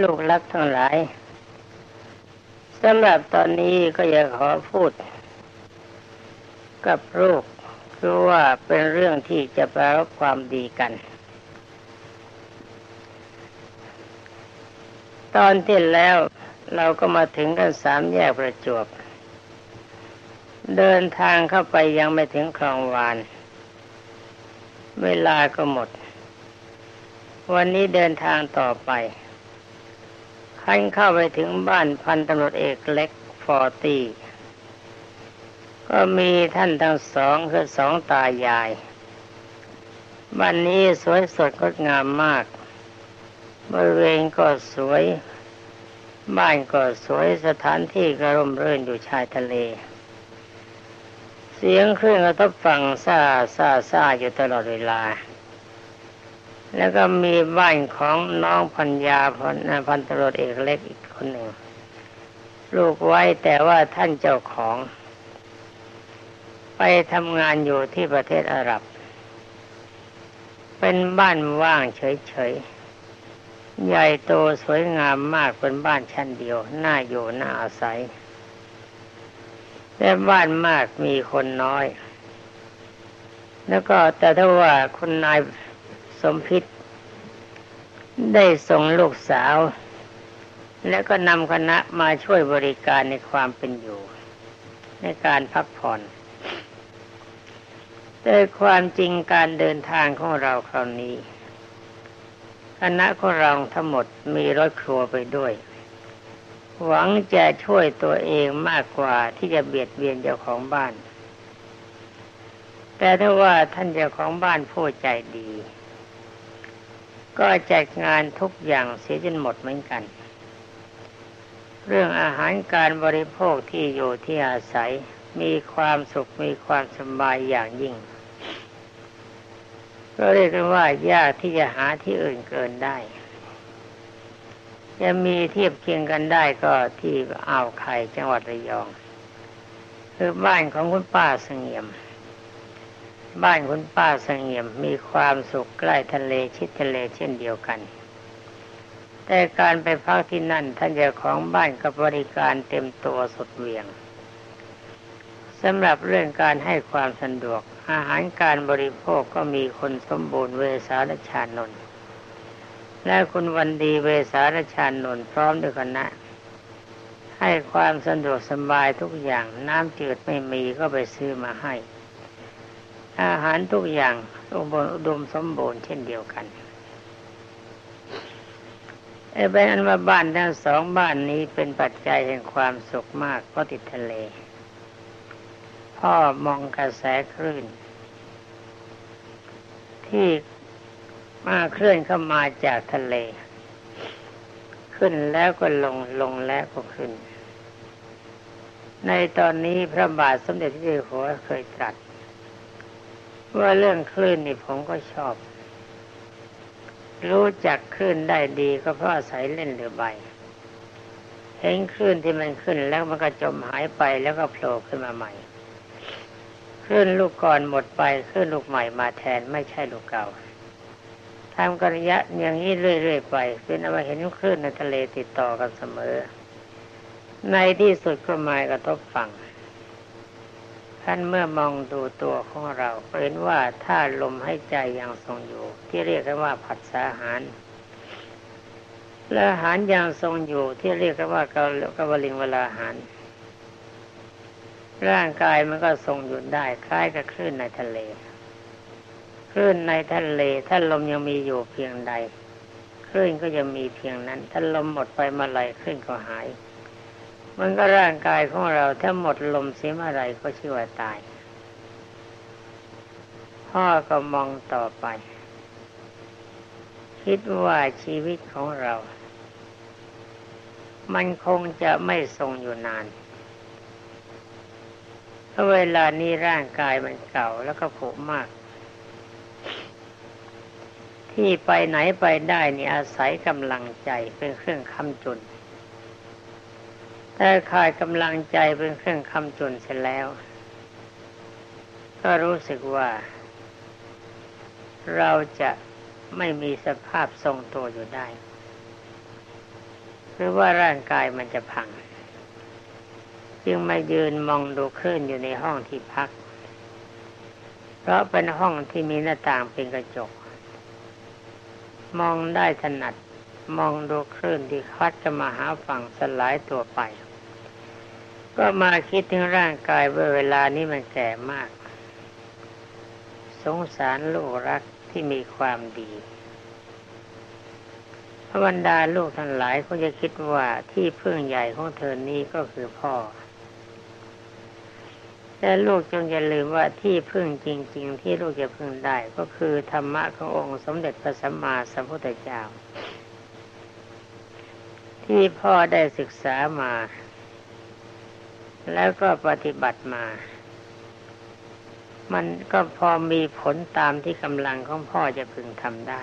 ลูกรักทั้งหลายสำหรับตอนนี้ก็อยากขอพูด กับลูกคือว่าเป็นเรื่องที่จะแปลความดีกัน ตอนที่แล้วเราก็มาถึงกันสามแยกประจวบ เดินทางเข้าไปยังไม่ถึงคลองวาน เวลาก็หมด วันนี้เดินทางต่อไป ขันเข้าไปถึงบ้านพันตำรวจเอกเล็กฟอร์ตี้ก็มีท่านทั้งสองคือสองตายาย บ้านนี้สวยสดงดงามมากบริเวณก็สวย บ้านก็สวยสถานที่ก็ร่มรื่นอยู่ชายทะเล เสียงเครื่องกระทบฝั่งซาซาซาอยู่ตลอดเวลา แล้วก็มีบ้านของน้องพัญญาพันพันตรวจเอกเล็กอีกคนหนึ่งลูกไว้แต่ว่าท่านเจ้าของ ไปทำงานอยู่ที่ประเทศอาหรับ เป็นบ้านว่างเฉยๆ ใหญ่โตสวยงามมากเป็นบ้านชั้นเดียว น่าอยู่น่าอาศัยแต่บ้านมากมีคนน้อย แล้วก็แต่ถ้าว่าคุณนาย สมพิษ ได้ส่งลูกสาว และก็นำคณะมาช่วยบริการในความเป็นอยู่ ในการพักผ่อนแต่ความจริงการเดินทางของเราคราวนี้ คณะของเราทั้งหมดมีรถครัวไปด้วย หวังจะช่วยตัวเองมากกว่าที่จะเบียดเบียนเจ้าของบ้าน แต่ถ้าว่าท่านเจ้าของบ้านผู้ใจดี ก็จัดงานทุกอย่างเสียจนหมดเหมือนกัน เรื่องอาหารการบริโภคที่อยู่ที่อาศัยมีความสุขมีความสบายอย่างยิ่ง ก็เรียกกันว่ายากที่จะหาที่อื่นเกินได้ จะมีเทียบเคียงกันได้ก็ที่อ่าวไข่จังหวัดระยอง คือบ้านของคุณป้าเสงี่ยม บ้านคุณป้าเสงี่ยมมีความสุขใกล้ทะเลชิดทะเลเช่นเดียวกัน แต่การไปพักที่นั่นท่านเจ้าของบ้านกับบริการเต็มตัวสุดเวียงสำหรับเรื่องการให้ความสะดวก อาหารการบริโภคก็มีคนสมบูรณ์เวสาลชานนท์และคุณวันดีเวสาลชานนท์พร้อมด้วยคณะให้ความสะดวกสบายทุกอย่างน้ำจืดไม่มีก็ไปซื้อมาให้ อาหารทุกอย่างอุบลอุดมสมบูรณ์เช่นเดียวกันไอ้เป็นอันว่าบ้านทั้งสองบ้านนี้เป็นปัจจัยแห่งความสุขมากเพราะติดทะเล พ่อมองกระแสคลื่น ที่มาเคลื่อนเข้ามาจากทะเล ขึ้นแล้วก็ลงลงแล้วก็ขึ้น ในตอนนี้พระบาทสมเด็จพระเจ้าอยู่หัวเคยตรัส ว่าเรื่องคลื่นนี่ผมก็ชอบ รู้จักคลื่นได้ดีก็เพราะอาศัยเล่นเรือใบเห็นคลื่นที่มันขึ้นแล้วมันก็จมหายไปแล้วก็โผล่ขึ้นมาใหม่คลื่นลูกก่อนหมดไปคลื่นลูกใหม่มาแทนไม่ใช่ลูกเก่าทำกระยะอย่างนี้เรื่อยๆไป เป็นเอามาเห็นคลื่นในทะเลติดต่อกันเสมอ ในที่สุดก็มากระทบฝั่ง ท่านเมื่อมองดูตัวของเราเห็นว่าถ้าลมให้ใจยังทรงอยู่ ที่เรียกกันว่าผัสสาหารและอาหารยังทรงอยู่ที่เรียกกันว่ากกวลิงเวลาหารร่างกายมันก็ทรงอยู่ได้คล้ายกับคลื่นในทะเล คลื่นในทะเลถ้าลมยังมีอยู่เพียงใด คลื่นก็จะมีเพียงนั้น ถ้าลมหมดไปเมื่อไรคลื่นก็หาย มันก็ร่างกายของเราถ้าหมดลมเสียเมื่อไรก็ชื่อว่าตาย พ่อก็มองต่อไป คิดว่าชีวิตของเรา มันคงจะไม่ทรงอยู่นานเพราะเวลานี้ร่างกายมันเก่าแล้วก็ผุมาก ที่ไปไหนไปได้นี่อาศัยกำลังใจเป็นเครื่องคำจุน ถ้าขาดกำลังใจเป็นเครื่องคำจุนเสร็จแล้ว ก็รู้สึกว่า เราจะไม่มีสภาพทรงตัวอยู่ได้ หรือว่าร่างกายมันจะพัง จึงมายืนมองดูคลื่นอยู่ในห้องที่พัก เพราะเป็นห้องที่มีหน้าต่างเป็นกระจก มองได้ถนัดมองดูคลื่นที่คัดจะมาหาฝั่งสลายตัวไป ก็มาคิดถึงร่างกายว่าเวลานี้มันแก่มาก สงสารลูกรักที่มีความดีพระบรรดาลูกทั้งหลายก็จะคิดว่าที่พึ่งใหญ่ของเธอนี้ก็คือพ่อ แต่ลูกจงอย่าลืมว่าที่พึ่งจริง ๆ ที่ลูกจะพึ่งได้ก็คือธรรมะขององค์สมเด็จพระสัมมาสัมพุทธเจ้า ที่พ่อได้ศึกษามา แล้วก็ปฏิบัติมา มันก็พอมีผลตามที่กำลังของพ่อจะพึงทำได้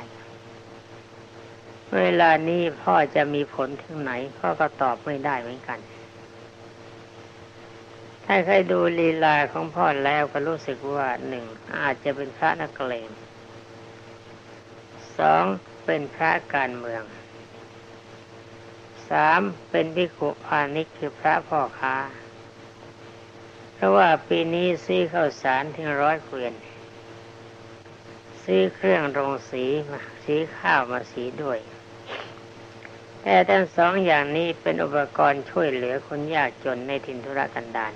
เวลานี้พ่อจะมีผลถึงไหนพ่อก็ตอบไม่ได้เหมือนกัน ถ้าใครดูลีลาของพ่อแล้วก็รู้สึกว่าหนึ่งอาจจะเป็นพระนักเลงสองเป็นพระการเมืองสามเป็นพิขุพาณิชคือพระพ่อค้า เพราะว่าปีนี้ซื้อข้าวสารถึงร้อยเกวียน ซื้อเครื่องโรงสีมาสีข้าวมาสีด้วย แต่ทั้งสองอย่างนี้เป็นอุปกรณ์ช่วยเหลือคนยากจนในถิ่นธุรกันดาร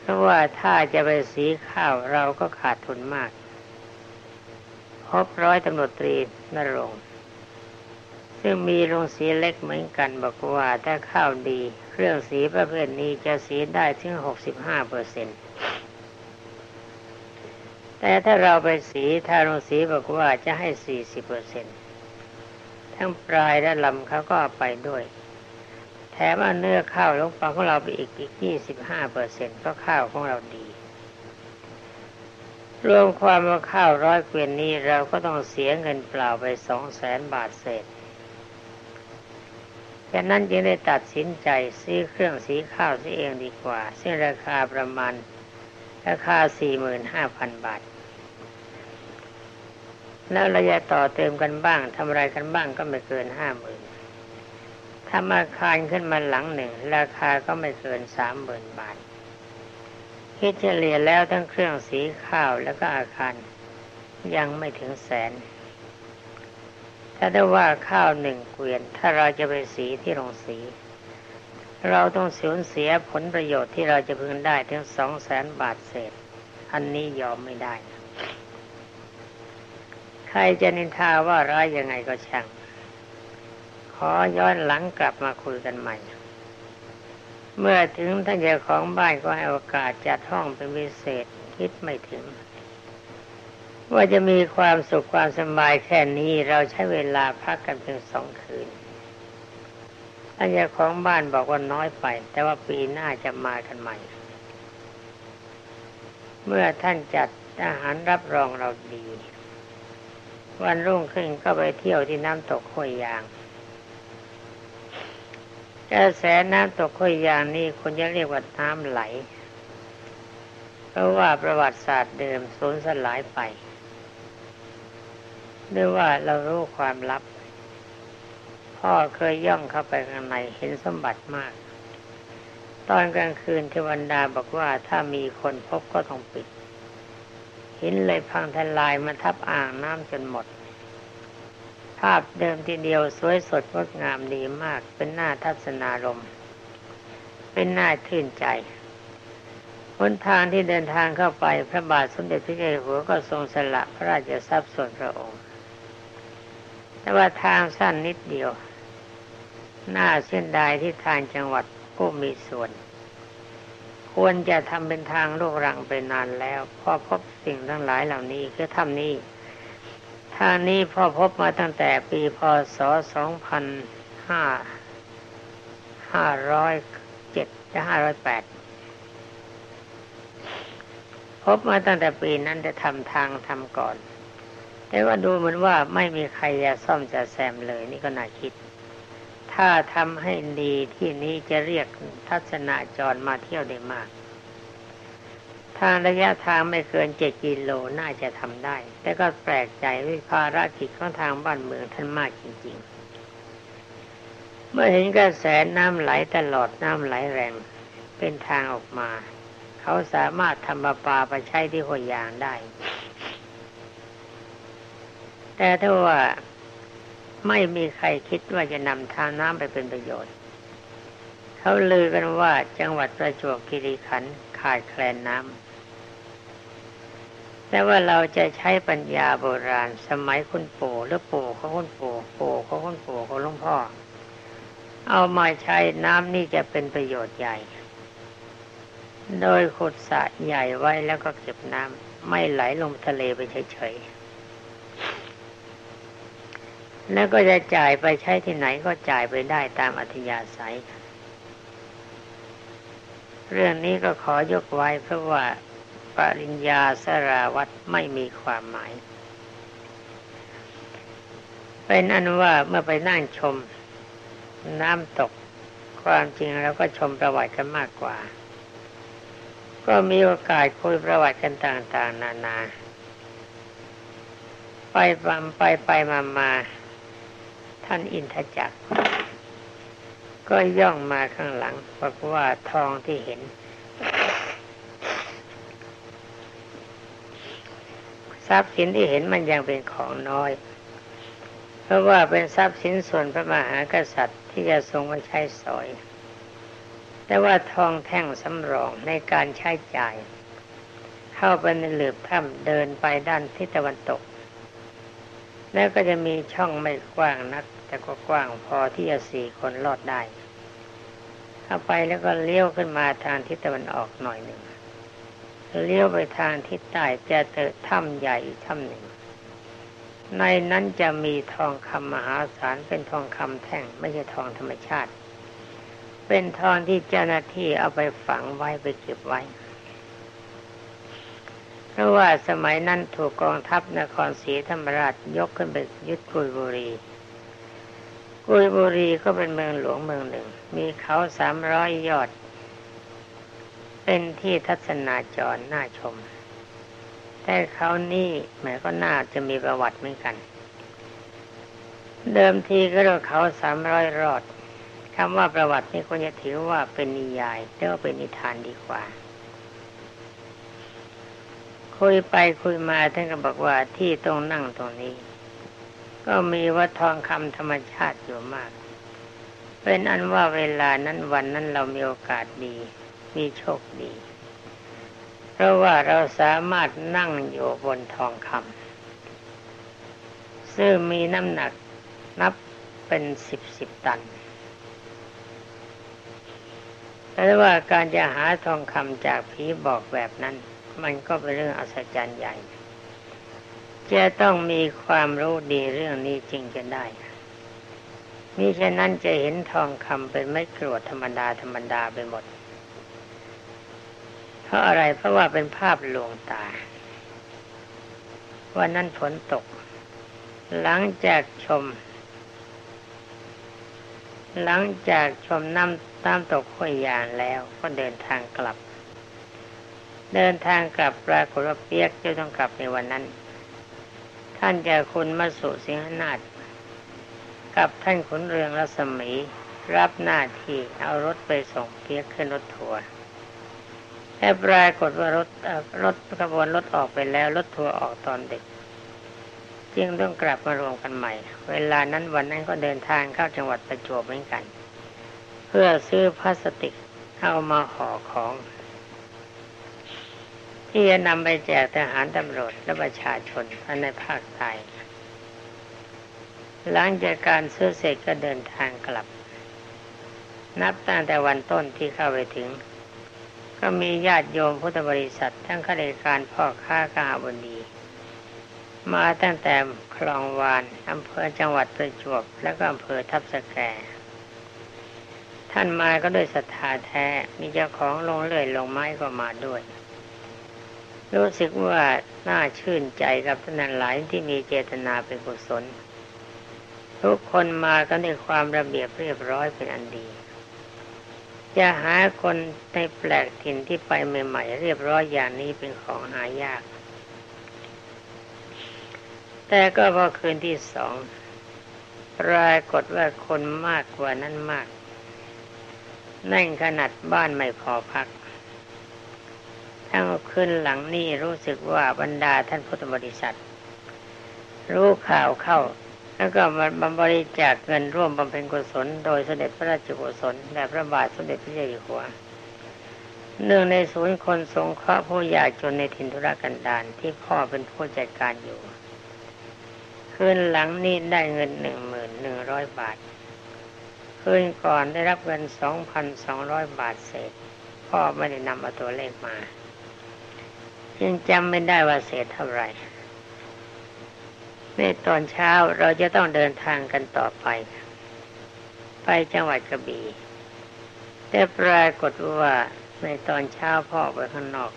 เพราะว่าถ้าจะไปสีข้าวเราก็ขาดทุนมาก พบร้อยตำรวจตรีนรงซึ่งมีโรงสีเล็กเหมือนกันบอกว่าถ้าข้าวดี รื่องสีประเภทนี้จะสีได้ถึงหกสิบห้าเปอร์เซ็นต์แต่ถ้าเราไปสีถ้ารงสีบอกว่าจะให้สี่สิบเปอร์เซ็นต์ทั้งปลายและลำเขาก็ไปด้วย แถมเอาเนื้อข้าวลงไปของเราไปอีกอีกยี่สิบห้าเปอร์เซ็นต์ก็ข้าวของเราดี รวมความว่าข้าวร้อยเกวียนนี้เราก็ต้องเสียเงินเปล่าไปสองแสนบาทเศษ ฉะนั้นจึงได้ตัดสินใจซื้อเครื่องสีข้าวซีเองดีกว่า ซึ่งราคาประมาณราคาสี่หมื่นห้าพันบาท แล้วเราจะต่อเติมกันบ้างทำอะไรกันบ้างก็ไม่เกินห้าหมื่นทำอาคารขึ้นมาหลังหนึ่ง ราคาก็ไม่เกินสามหมื่นบาท คิดเฉลี่ยแล้วทั้งเครื่องสีข้าวแล้วก็อาคารยังไม่ถึงแสน ถ้าได้ว่าข้าวหนึ่งเกวียน ถ้าเราจะไปสีที่โรงสี เราต้องสูญเสียผลประโยชน์ที่เราจะพึงได้ถึงสองแสนบาทเศษ อันนี้ยอมไม่ได้ ใครจะนินทาว่าร้ายยังไงก็ช่าง ขอย้อนหลังกลับมาคุยกันใหม่เมื่อถึงท่านเจ้าของบ้านก็ให้โอกาสจัดห้องเป็นพิเศษคิดไม่ถึง ว่าจะมีความสุขความสบายแค่นี้เราใช้เวลาพักกันเพียงสองคืนท่านเจ้าของบ้านบอกว่าน้อยไป แต่ว่าปีหน้าจะมากันใหม่ เมื่อท่านจัดอาหารรับรองเราดี วันรุ่งขึ้นก็ไปเที่ยวที่น้ำตกห้วยยางกระแสน้ำตกห้วยยางนี่คนจะเรียกว่าน้ำไหล เพราะว่าประวัติศาสตร์เดิมสูญสลายไป หรือว่าเรารู้ความลับ พ่อเคยย่องเข้าไปข้างในเห็นสมบัติมาก ตอนกลางคืนเทวันดาบอกว่าถ้ามีคนพบก็ต้องปิด หินเลยพังทลายมาทับอ่างน้ำจนหมด ภาพเดิมทีเดียวสวยสดงดงามดีมาก เป็นหน้าทัศนารมเป็นหน้าทื่นใจหนทางที่เดินทางเข้าไปพระบาทสมเด็จพระเจ้าอยู่หัวก็ทรงสละพระราชทรัพย์ส่วนพระองค์ แต่ว่าทางสั้นนิดเดียวหน้าเส้นดายที่ทางจังหวัดก็มีส่วน ควรจะทำเป็นทางลูกรังไปนานแล้วพอพบสิ่งทั้งหลายเหล่านี้คือทำนี้ทางนี้พอพบมาตั้งแต่ปีพศสองพันห้าร้อยเจ็ดจะห้าร้อยแปดพบมาตั้งแต่ปีนั้นจะทำทางทำก่อน แต่ว่าดูเหมือนว่าไม่มีใครจะซ่อมจะแซมเลยนี่ก็น่าคิด ถ้าทำให้ดีที่นี้จะเรียกทัศนาจรมาเที่ยวได้มาก ทางระยะทางไม่เกินเจ็ดกิโลน่าจะทำได้ แต่ก็แปลกใจวิภารกิจของทางบ้านเมืองท่านมากจริง ๆ เมื่อเห็นกระแสน้ำไหลตลอดน้ำไหลแรงเป็นทางออกมา เขาสามารถทำประปลาไปใช้ที่หัวยางได้ แต่ถ้าว่าไม่มีใครคิดว่าจะนำทางน้ำไปเป็นประโยชน์ เขาลือกันว่าจังหวัดประจวบคีรีขันธ์ขาดแคลนน้ำแต่ว่าเราจะใช้ปัญญาโบราณ สมัยคุณปู่หรือปู่ของคุณปู่ปู่ของคุณปู่ของหลวงพ่อ เอามาใช้น้ำนี่จะเป็นประโยชน์ใหญ่ โดยขุดสระใหญ่ไว้แล้วก็เก็บน้ำไม่ไหลลงทะเลไปเฉยๆ แล้วก็จะจ่ายไปใช้ที่ไหนก็จ่ายไปได้ตามอัธยาศัย เรื่องนี้ก็ขอยกไว้เพราะว่าปริญญาสราวัตไม่มีความหมาย เป็นอันว่าเมื่อไปนั่งชมน้ำตกความจริงเราก็ชมประวัติกันมากกว่า ก็มีโอกาสคุยประวัติกันต่าง ๆ นานา ไปไปไปไปมามา ท่านอินทจักร ก็ย่องมาข้างหลังบอกว่าทองที่เห็น ทรัพย์สินที่เห็นมันยังเป็นของน้อย เพราะว่าเป็นทรัพย์สินส่วนพระมหากษัตริย์ที่จะทรงไว้ใช้สอย แต่ว่าทองแท่งสำรองในการใช้จ่ายเข้าไปในหลืบถ้ำเดินไปด้านทิศตะวันตก แล้วก็จะมีช่องไม่กว้างนัก แต่ก็กว้างพอที่จะสี่คนลอดได้ เข้าไปแล้วก็เลี้ยวขึ้นมาทางทิศตะวันออกหน่อยหนึ่งเลี้ยวไปทางทิศใต้จะเจอถ้ำใหญ่ถ้ำหนึ่ง ในนั้นจะมีทองคำมหาศาลเป็นทองคำแท่งไม่ใช่ทองธรรมชาติ เป็นทองที่เจ้าหน้าที่เอาไปฝังไว้ไปเก็บไว้ เพราะว่าสมัยนั้นถูกกองทัพนครศรีธรรมราชยกขึ้นไปยึดกุยบุรี กุยบุรีก็เป็นเมืองหลวงเมืองหนึ่ง มีเขาสามร้อยยอด เป็นที่ทัศนาจรน่าชม แต่เขานี่แหมก็น่าจะมีประวัติเหมือนกัน เดิมทีก็เรียกเขาสามร้อยรอดคำว่าประวัตินี่ควรจะถือว่าเป็นนิยายเรียกว่าเป็นนิทานดีกว่า คุยไปคุยมาท่านก็บอกว่าที่ตรงนั่งตรงนี้ ก็มีวัดทองคำธรรมชาติอยู่มาก เป็นอันว่าเวลานั้นวันนั้นเรามีโอกาสดี มีโชคดี เพราะว่าเราสามารถนั่งอยู่บนทองคำซึ่งมีน้ำหนักนับเป็นสิบสิบตันแต่ว่าการจะหาทองคำจากผีบอกแบบนั้น มันก็เป็นเรื่องอัศจรรย์ใหญ่ จะต้องมีความรู้ดีเรื่องนี้จริงจะได้มิฉะนั้นจะเห็นทองคำเป็นไม่กรวดธรรมดาธรรมดาไปหมด เพราะอะไรเพราะว่าเป็นภาพลวงตาวันนั้นฝนตก หลังจากชม หลังจากชมน้ำน้ำตกห้วยยางแล้วก็เดินทางกลับ เดินทางกลับปรากฏว่าเปียกจะต้องกลับในวันนั้น ท่านจะคุณมาสุสิงหนาฏกับท่านขุนเรืองรัศมี รับหน้าที่เอารถไปส่งเปียกขึ้นรถทัวร์แต่ปรากฏว่ารถรถขบวนรถออกไปแล้วรถทัวร์ออกตอนเด็กจึงต้องกลับมารวมกันใหม่ เวลานั้นวันนั้นก็เดินทางเข้าจังหวัดประจวบเหมือนกัน เพื่อซื้อพลาสติกเอามาห่อของ ที่จะนำไปแจกทหารตำรวจและประชาชนในภาคใต้หลังจากการซื้อเสร็จก็เดินทางกลับ นับตั้งแต่วันต้นที่เข้าไปถึง ก็มีญาติโยมพุทธบริษัท ทั้งข้าราชการพ่อค้ากาบดี มาตั้งแต่คลองวานอำเภอจังหวัดประจวบ และก็อำเภอทับสแก ท่านมาก็ด้วยศรัทธาแท้มีเจ้าของลงเลื่อยลงไม้ก็มาด้วย รู้สึกว่าน่าชื่นใจกับท่านหลายที่มีเจตนาเป็นกุศล ทุกคนมาก็ในความระเบียบเรียบร้อยเป็นอันดี จะหาคนในแปลกถิ่นที่ไปใหม่ๆเรียบร้อยอย่างนี้เป็นของหายาก แต่ก็พอคืนที่สองปรากฏว่าคนมากกว่านั้นมาก นั่งขนาดบ้านไม่พอพัก ทั้งขึ้นหลังนี่รู้สึกว่าบรรดาท่านพุทธบริษัท รู้ข่าวเข้า แล้วก็มาบริจาคเงินร่วมบำเพ็ญกุศล โดยเสด็จพระราชกุศลแด่พระบาทสมเด็จพระเจ้าอยู่หัวหนึ่องในศูนย์คนสงเคราะห์ผู้ยากจนในถิ่นธุรกันดารที่พ่อเป็นผู้จัดการอยู่คืนหลังนี้ได้เงินหนึ่งหมื่นหนึ่งร้อยบาทคืนก่อนได้รับเงินสองพันสองร้อยบาทเศษ พ่อไม่ได้นำเอาตัวเลขมา ยังจำไม่ได้ว่าเศษเท่าไหร่ในตอนเช้าเราจะต้องเดินทางกันต่อไป ไปจังหวัดกระบี่แต่ปรากฏว่าในตอนเช้าพ่อไปข้างนอก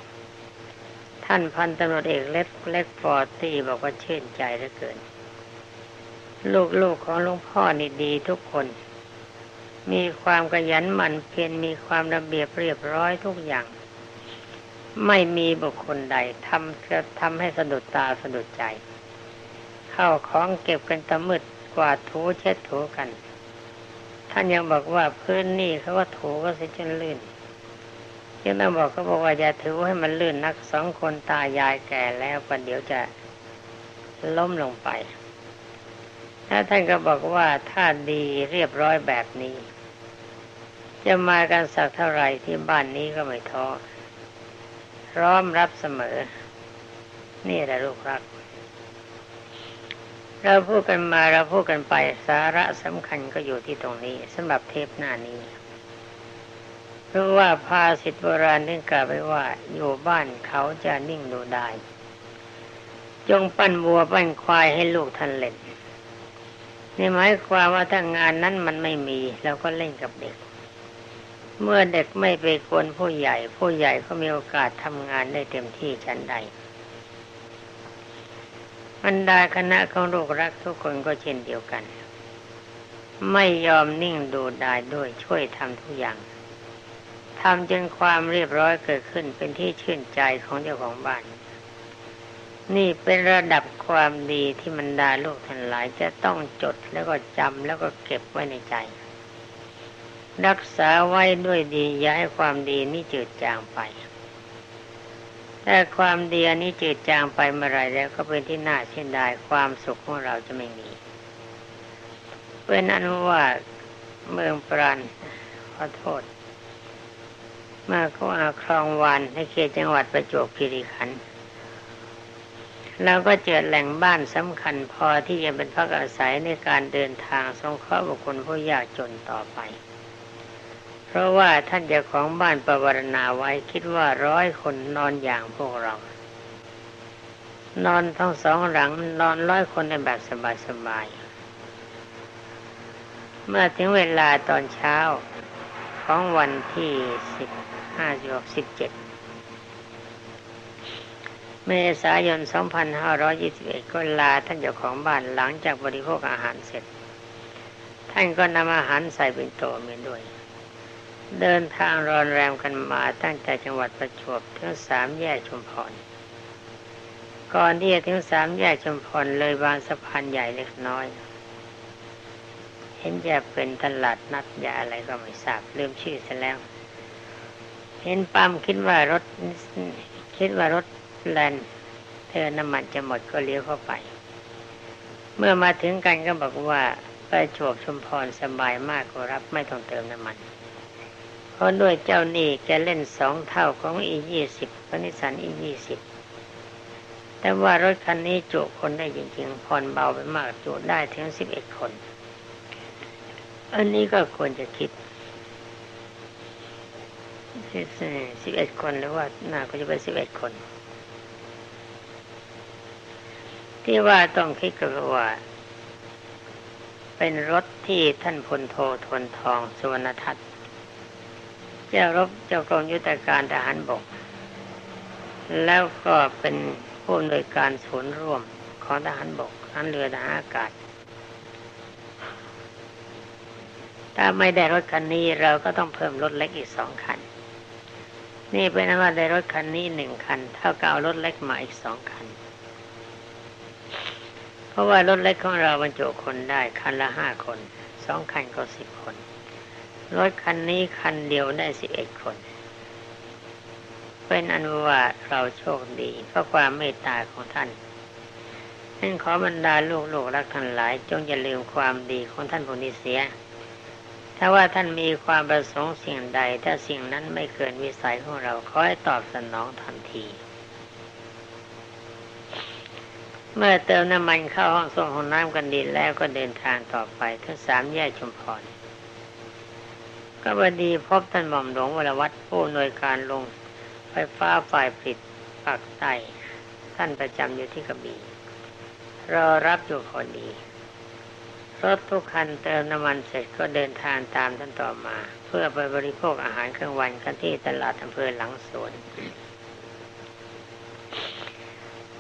ท่านพันตำรวจเอกเล็กเล็กฟอร์ตี้บอกว่าชื่นใจเหลือเกิน ลูกๆของหลวงพ่อนี่ดีทุกคน มีความกระยันหมั่นเพียรมีความระเบียบเรียบร้อยทุกอย่าง ไม่มีบุคคลใดทำจะทำให้สะดุดตาสะดุดใจ เข้าของเก็บกันตะมืดกวาดถูเช็ดถูกัน ท่านยังบอกว่าพื้นนี่เขาว่าถูก็สิจนลื่นยังต้องบอกเขาบอกว่าอย่าถือให้มันลื่นนักสองคนตายายแก่แล้วประเดี๋ยวจะล้มลงไปถ้าท่านก็บอกว่าถ้าดีเรียบร้อยแบบนี้ จะมากันสักเท่าไหร่ที่บ้านนี้ก็ไม่ท้อ พร้อมรับเสมอ นี่แหละลูกรัก เราพูดกันมาเราพูดกันไปสาระสำคัญก็อยู่ที่ตรงนี้สำหรับเทปหน้านี้ เพราะว่าภาษิตโบราณนึงกล่าวไว้ว่า อยู่บ้านเขาจะนิ่งดูได้ จงปั้นวัวปั้นควายให้ลูกท่านเล่นนี่หมายความว่าถ้างานนั้นมันไม่มีเราก็เล่นกับเด็ก เมื่อเด็กไม่ไปกวนผู้ใหญ่ ผู้ใหญ่ก็มีโอกาสทำงานได้เต็มที่ชั้นใดบรรดาคณะของลูกรักทุกคนก็เช่นเดียวกัน ไม่ยอมนิ่งดูได้ด้วยช่วยทำทุกอย่างทำจนความเรียบร้อยเกิดขึ้นเป็นที่ชื่นใจของเจ้าของบ้าน นี่เป็นระดับความดีที่มันดาลูกทั้งหลายจะต้องจดแล้วก็จำแล้วก็เก็บไว้ในใจ รักษาไว้ด้วยดีอย่าให้ความดีนี้จืดจางไปแต่ความดีอันนี้จืดจางไปเมื่อไรแล้วก็เป็นที่น่าเสียดายความสุขของเราจะไม่มีเป็นอนุว่าเมืองปราณขอโทษ มาก็อาคลองวานในเขตจังหวัดประจวบคีรีขันธ์เราก็เจอแหล่งบ้านสำคัญพอที่จะเป็นพักอาศัยในการเดินทางสงเคราะห์บุคคลผู้ยากจนต่อไป เพราะว่าท่านเจ้าของบ้านประวรณาไว้คิดว่าร้อยคนนอนอย่างพวกเรา นอนทั้งสองหลังนอนร้อยคนในแบบสบายๆ เมื่อถึงเวลาตอนเช้าของวันที่สิบห้าสิบเจ็ดเมษายน 2521 ก็ลาท่านเจ้าของบ้านหลังจากบริโภคอาหารเสร็จ ท่านก็นำอาหารใส่เป็นโตมาด้วย เดินทางรอนแรมกันมาตั้งแต่จังหวัดประจวบถึงสามแยกชุมพร ก่อนที่จะถึงสามแยกชุมพรเลยบางสะพานใหญ่เล็กน้อย เห็นจะเป็นตลาดนัดยาอะไรก็ไม่ทราบลืมชื่อซะแล้ว เห็นปั๊มคิดว่ารถคิดว่ารถแลนเธอน้ำมันจะหมดก็เลี้ยวเข้าไป เมื่อมาถึงกันก็บอกว่าไปโฉบชุมพรสบายมากกรับไม่ต้องเติมน้ำมัน ราะด้วยเจ้านี่แกเล่นสองเท่าของอียี่สิบพนิสันอียี่สิบแต่ว่ารถคันนี้จุคนได้จริงๆผ่อนเบาไปมากจุได้ถึงสิบเอ็ดคน อันนี้ก็ควรจะคิดสิบเอ็ดคนหรือว่าน่าก็จะเป็นสิบเอ็ดคน ที่ว่าต้องคิดก็ว่า เป็นรถที่ท่านพลโททนทองสุวรรณทัต เจ้ารบเจ้ากรมยุทธการทหารบก แล้วก็เป็นผู้อำนวยการศูนย์ร่วมของทหารบกทหารเรือทหารอากาศ ถ้าไม่ได้รถคันนี้เราก็ต้องเพิ่มรถเล็กอีกสองคัน นี่เป็นว่าได้รถคันนี้หนึ่งคัน เท่ากับเอารถเล็กมาอีกสองคัน เพราะว่ารถเล็กของเราบรรจุคนได้คันละห้าคนสองคันก็สิบคน รถคันนี้คันเดียวได้สิบเอ็ดคน เป็นอนุว่าเราโชคดีเพราะความเมตตาของท่านท่านขอบรรดาลูกลูกรักท่านหลาย จงอย่าลืมความดีของท่านผู้นี้เสีย ถ้าว่าท่านมีความประสงค์สิ่งใด ถ้าสิ่งนั้นไม่เกินวิสัยของเราขอให้ตอบสนองทันทีเมื่อเติมน้ำมันเข้าห้องส่งของน้ำกันดีแล้วก็เดินทางต่อไปทั้งสามแยกชุมพร ก็บดีพบท่านหม่อมหลวงวรวัตรผู้หน่วยการลงไฟฟ้าฝ่ายผลิตปากใต้ท่านประจำอยู่ที่กระบี่รอรับอยู่พอดีรถทุกคันเติมน้ำมันเสร็จก็เดินทางตามท่านต่อมา เพื่อไปบริโภคอาหารกลางวันกันที่ตลาดอำเภอหลังสวน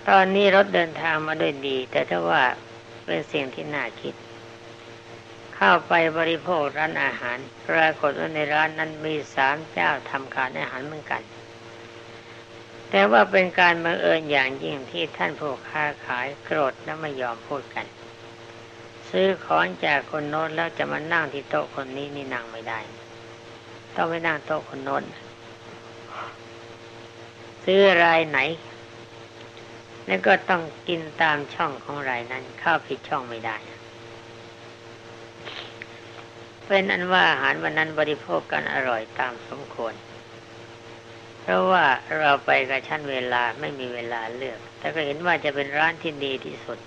ตอนนี้รถเดินทางมาด้วยดี แต่ถ้าว่าเป็นสิ่งที่น่าคิด เข้าไปบริโภคร้านอาหารปรากฏว่าในร้านนั้นมีสามเจ้าทำการอาหารเหมือนกัน แต่ว่าเป็นการบังเอิญอย่างยิ่งที่ท่านผู้ค้าขายโกรธและไม่ยอมพูดกัน ซื้อของจากคนโน้นแล้วจะมานั่งที่โต๊ะคนนี้นี่นั่งไม่ได้ ต้องไปนั่งโต๊ะคนโน้นซื้อรายไหนแล้วก็ต้องกินตามช่องของรายนั้น เข้าผิดช่องไม่ได้ เป็นอันว่าอาหารวันนั้นบริโภคกันอร่อยตามสมควร เพราะว่าเราไปกับชั้นเวลาไม่มีเวลาเลือก แต่ก็เห็นว่าจะเป็นร้านที่ดีที่สุด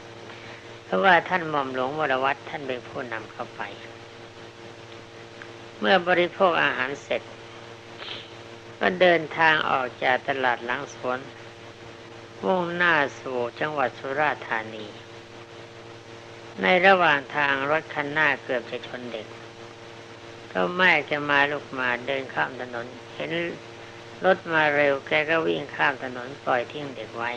เพราะว่าท่านหม่อมหลวงวรวัตรท่านเป็นผู้นำเข้าไป เมื่อบริโภคอาหารเสร็จ ก็เดินทางออกจากตลาดหลังสวนมุ่งหน้าสู่จังหวัดสุราษฎร์ธานี ในระหว่างทางรถคันหน้าเกือบจะชนเด็ก ก็แม่จะมาลูกมาเดินข้ามถนน เห็นรถมาเร็วแกก็วิ่งข้ามถนนปล่อยทิ้งเด็กไว้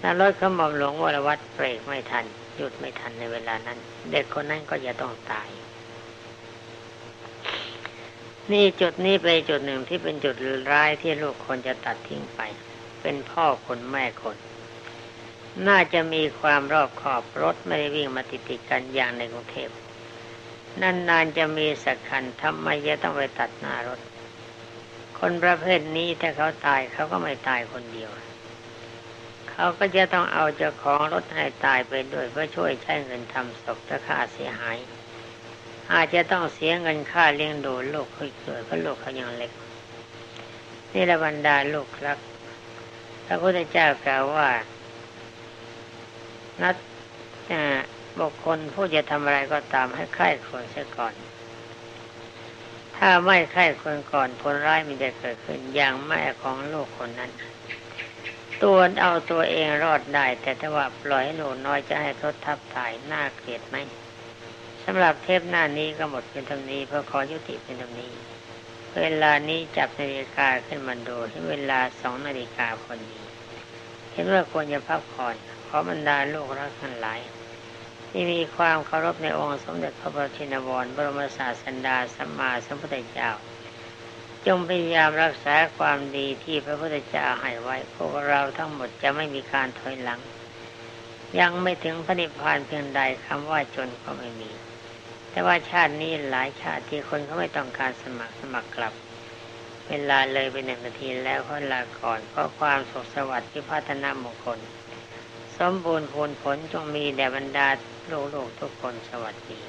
ถ้ารถขมอมหลวงวรวัตเบรกไม่ทัน หยุดไม่ทันในเวลานั้น เด็กคนนั้นก็จะต้องตาย นี่จุดนี้เป็นจุดหนึ่งที่เป็นจุดร้ายที่ลูกคนจะตัดทิ้งไป เป็นพ่อคนแม่คน น่าจะมีความรอบขอบรถไม่ได้วิ่งมาติดติดกันอย่างในกรุงเทพ นานๆจะมีสักคันทำไมจะต้องไปตัดหน้ารถ คนประเภทนี้ถ้าเขาตายเขาก็ไม่ตายคนเดียว เขาก็จะต้องเอาเจ้าของรถให้ตายไปด้วยเพื่อช่วยใช้เงินทำศพถ้าค่าเสียหาย อาจจะต้องเสียเงินค่าเลี้ยงดูลูกเขาเกิดเพราะลูกเขายังเล็ก นี่ระบรรดาลูกรักพระพุทธเจ้ากล่าวว่านัด บุคคลผู้จะทำอะไรก็ตามให้ใคร่ควรเสียก่อน ถ้าไม่ใคร่คนก่อนผลร้ายมันจะเกิดขึ้นอย่างแม่ของลูกคนนั้น ตัวเอาตัวเองรอดได้ แต่ถ้าว่าปล่อยให้ลูกน้อยจะให้ทดทับตายน่าเกลียดไหมสำหรับเทปหน้านี้ก็หมดเป็นเท่านี้เพื่อขอยุติเป็นเท่านี้ เวลานี้จับนาฬิกาขึ้นมาดูที่เวลาสองนาฬิกาพอดีเห็นว่าควรจะพักผ่อนขอบรรดาลูกรักทั้งหลาย ที่มีความเคารพในองค์สมเด็จพระบรมวรบรมศาสดาสัมมาสัมพุทธเจ้า จงพยายามรักษาความดีที่พระพุทธเจ้าให้ไว้พวกเราทั้งหมดจะไม่มีการถอยหลัง ยังไม่ถึงพระนิพพานเพียงใดคำว่าจนก็ไม่มี แต่ว่าชาตินี้หลายชาติที่คนเขาไม่ต้องการสมัครสมัครกลับ เวลาเลยไปหนึ่งนาทีแล้วขอลาก่อนเพราะความสุขสวัสดิ์ที่พัฒนามงคล สมบูรณ์ผลผลจงมีแด่บรรดา ลูกๆทุกคนสวัสดี